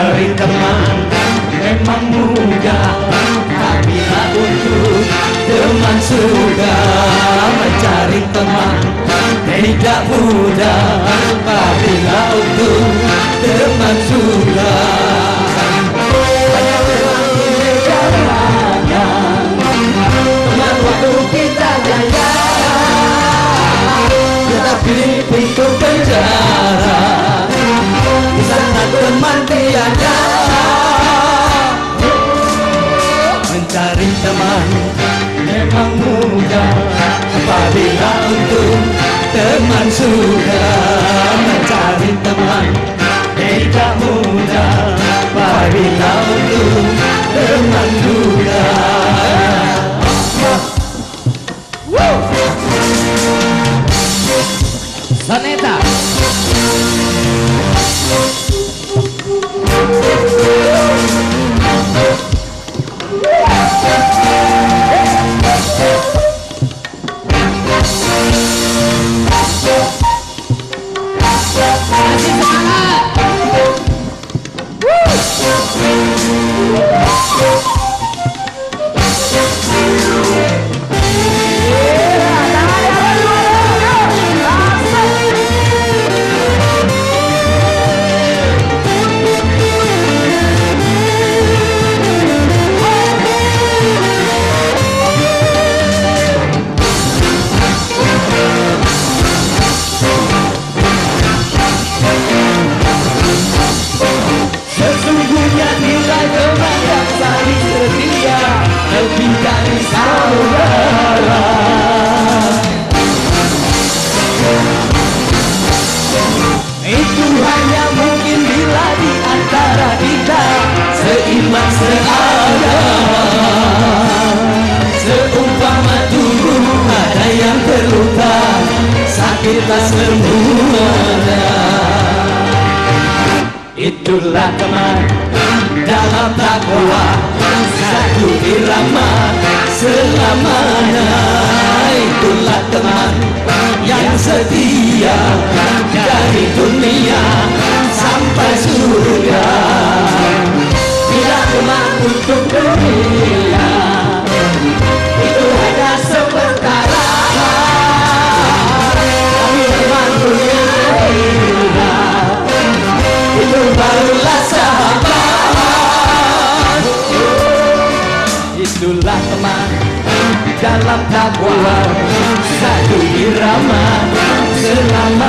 Cari teman kan memang mudah. Tapi tak untuk teman sudah. Mencari teman tidak mudah. Tapi tak untuk teman sudah. Kita pintu penjara Mencari teman. Memang mudah Apabila untuk teman sudah Mencari teman. Tidak mudah Apabila untuk teman sudah. Soneta Mas Sakitlah semuanya Itulah teman dalam takwa Satu irama selamanya. Itulah Itulah teman dalam takwa. Satu irama selamanya